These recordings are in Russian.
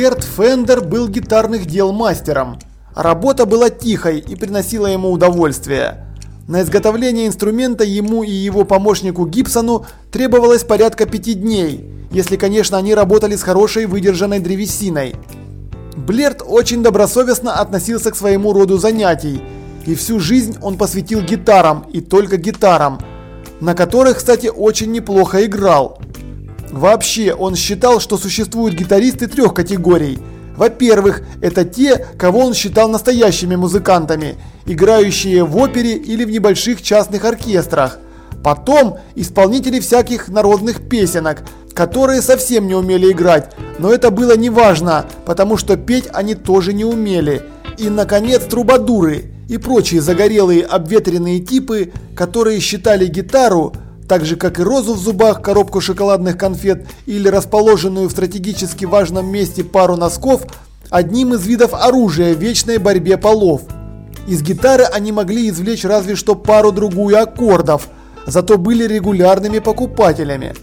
Блерт Фендер был гитарных дел мастером. Работа была тихой и приносила ему удовольствие. На изготовление инструмента ему и его помощнику Гибсону требовалось порядка пяти дней, если, конечно, они работали с хорошей выдержанной древесиной. Блерт очень добросовестно относился к своему роду занятий, и всю жизнь он посвятил гитарам и только гитарам, на которых, кстати, очень неплохо играл. Вообще, он считал, что существуют гитаристы трех категорий. Во-первых, это те, кого он считал настоящими музыкантами, играющие в опере или в небольших частных оркестрах. Потом исполнители всяких народных песенок, которые совсем не умели играть, но это было не важно, потому что петь они тоже не умели. И, наконец, трубадуры и прочие загорелые обветренные типы, которые считали гитару так же как и розу в зубах, коробку шоколадных конфет или расположенную в стратегически важном месте пару носков, одним из видов оружия в вечной борьбе полов. Из гитары они могли извлечь разве что пару-другую аккордов, зато были регулярными покупателями.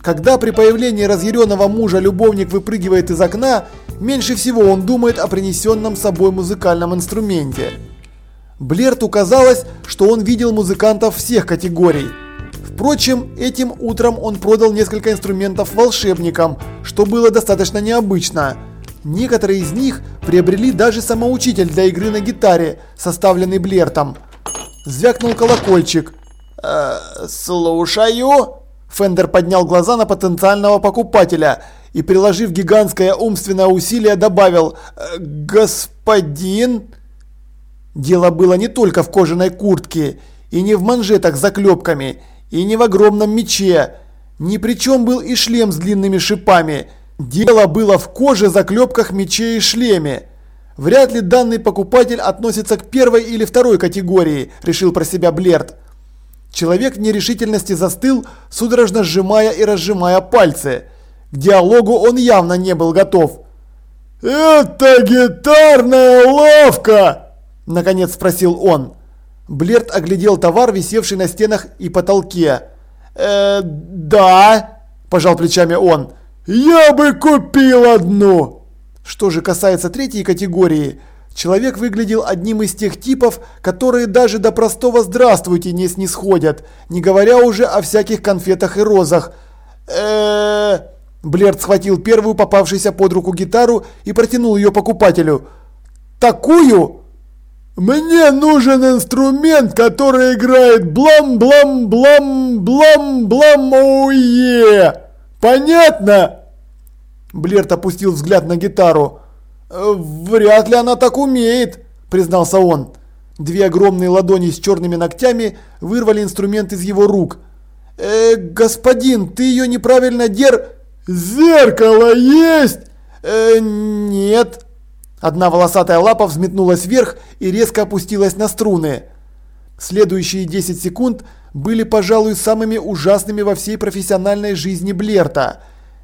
Когда при появлении разъяренного мужа любовник выпрыгивает из окна, меньше всего он думает о принесенном собой музыкальном инструменте. Блерту казалось, что он видел музыкантов всех категорий – Впрочем, этим утром он продал несколько инструментов волшебникам, что было достаточно необычно. Некоторые из них приобрели даже самоучитель для игры на гитаре, составленный Блертом. Звякнул колокольчик. «Э, «Слушаю!» Фендер поднял глаза на потенциального покупателя и, приложив гигантское умственное усилие, добавил «Э, «Господин?» Дело было не только в кожаной куртке и не в манжетах с заклепками – и не в огромном мече. Ни при чем был и шлем с длинными шипами. Дело было в коже, заклепках, мече и шлеме. Вряд ли данный покупатель относится к первой или второй категории, решил про себя Блерт. Человек в нерешительности застыл, судорожно сжимая и разжимая пальцы. К диалогу он явно не был готов. «Это гитарная лавка!» – наконец спросил он. Блерт оглядел товар, висевший на стенах и потолке. «Э, да», – пожал плечами он. «Я бы купил одну!» Что же касается третьей категории, человек выглядел одним из тех типов, которые даже до простого «здравствуйте» не снисходят, не говоря уже о всяких конфетах и розах. э Блерт схватил первую попавшуюся под руку гитару и протянул ее покупателю. «Такую?» Мне нужен инструмент, который играет блам-блам-блам-блам-блам-оуе. Понятно? Блерт опустил взгляд на гитару. «Э, «Вряд ли она так умеет», – признался он. Две огромные ладони с черными ногтями вырвали инструмент из его рук. «Э, господин, ты ее неправильно дер...» «Зеркало есть?» э, «Нет», Одна волосатая лапа взметнулась вверх и резко опустилась на струны. Следующие 10 секунд были, пожалуй, самыми ужасными во всей профессиональной жизни Блерта.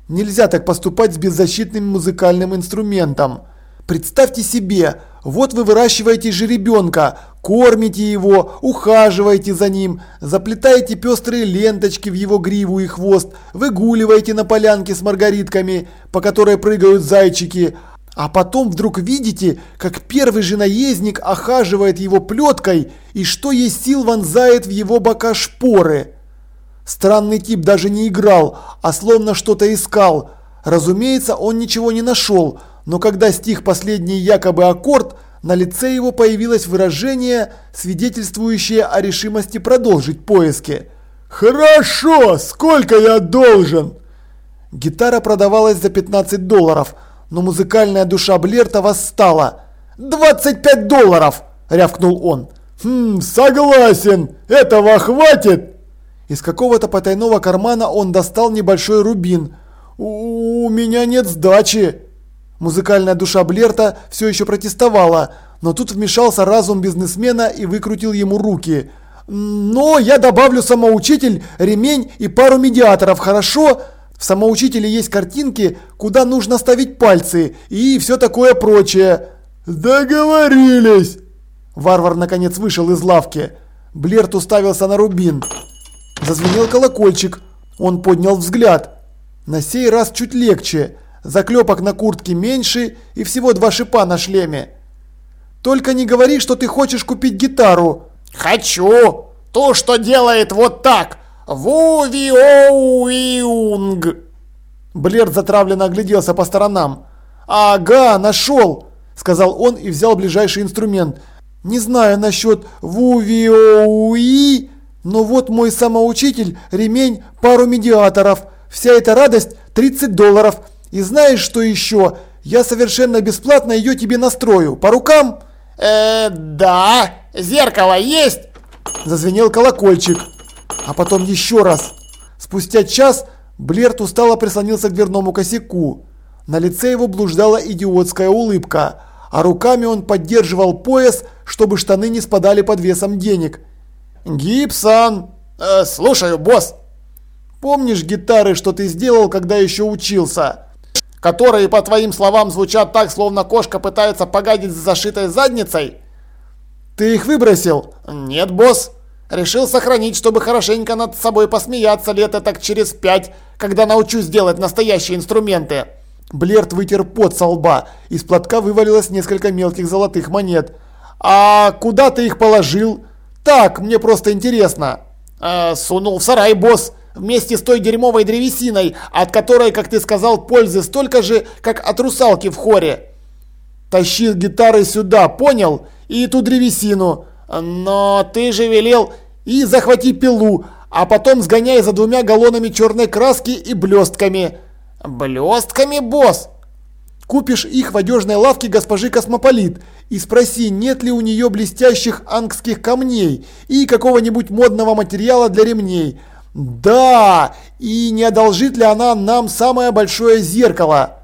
Нельзя так поступать с беззащитным музыкальным инструментом. Представьте себе, вот вы выращиваете жеребенка, кормите его, ухаживаете за ним, заплетаете пестрые ленточки в его гриву и хвост, выгуливаете на полянке с маргаритками, по которой прыгают зайчики, а потом вдруг видите, как первый же наездник охаживает его плеткой и что есть сил вонзает в его бока шпоры. Странный тип даже не играл, а словно что-то искал. Разумеется, он ничего не нашел, но когда стих последний якобы аккорд, на лице его появилось выражение, свидетельствующее о решимости продолжить поиски. «Хорошо, сколько я должен?» Гитара продавалась за 15 долларов – но музыкальная душа Блерта восстала. «25 долларов!» – рявкнул он. «Хм, согласен, этого хватит!» Из какого-то потайного кармана он достал небольшой рубин. «У, у меня нет сдачи!» Музыкальная душа Блерта все еще протестовала, но тут вмешался разум бизнесмена и выкрутил ему руки. «Но я добавлю самоучитель, ремень и пару медиаторов, хорошо?» В самоучителе есть картинки, куда нужно ставить пальцы и все такое прочее. Договорились. Варвар наконец вышел из лавки. Блерт уставился на рубин. Зазвенел колокольчик. Он поднял взгляд. На сей раз чуть легче. заклепок на куртке меньше и всего два шипа на шлеме. Только не говори, что ты хочешь купить гитару. Хочу! То, что делает вот так. Вувиоуиунг. Блер затравленно огляделся по сторонам. «Ага, нашел!» – сказал он и взял ближайший инструмент. «Не знаю насчет вувиоуи, но вот мой самоучитель, ремень, пару медиаторов. Вся эта радость 30 долларов. И знаешь что еще? Я совершенно бесплатно ее тебе настрою. По рукам?» «Э, да. Зеркало есть?» Зазвенел колокольчик. А потом еще раз. Спустя час Блерт устало прислонился к дверному косяку. На лице его блуждала идиотская улыбка, а руками он поддерживал пояс, чтобы штаны не спадали под весом денег. «Гибсон!» э, «Слушаю, босс!» «Помнишь гитары, что ты сделал, когда еще учился?» «Которые, по твоим словам, звучат так, словно кошка пытается погадить с зашитой задницей?» «Ты их выбросил?» «Нет, босс!» Решил сохранить, чтобы хорошенько над собой посмеяться лет так через пять, когда научусь делать настоящие инструменты. Блерт вытер пот со лба. Из платка вывалилось несколько мелких золотых монет. «А куда ты их положил?» «Так, мне просто интересно». Э, «Сунул в сарай, босс, вместе с той дерьмовой древесиной, от которой, как ты сказал, пользы столько же, как от русалки в хоре». «Тащи гитары сюда, понял? И ту древесину». «Но ты же велел...» «И захвати пилу, а потом сгоняй за двумя галлонами черной краски и блестками». «Блестками, босс?» Купишь их в одежной лавке госпожи Космополит и спроси, нет ли у нее блестящих ангских камней и какого-нибудь модного материала для ремней. Да, и не одолжит ли она нам самое большое зеркало?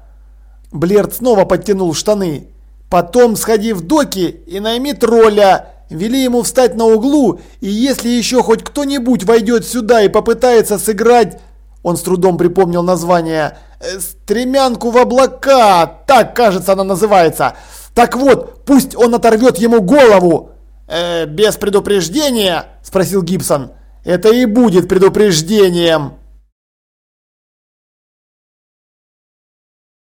Блерт снова подтянул штаны. Потом сходи в доки и найми тролля. Вели ему встать на углу, и если еще хоть кто-нибудь войдет сюда и попытается сыграть... Он с трудом припомнил название. Э, «Стремянку в облака!» Так, кажется, она называется. Так вот, пусть он оторвет ему голову. «Э, без предупреждения?» Спросил Гибсон. Это и будет предупреждением.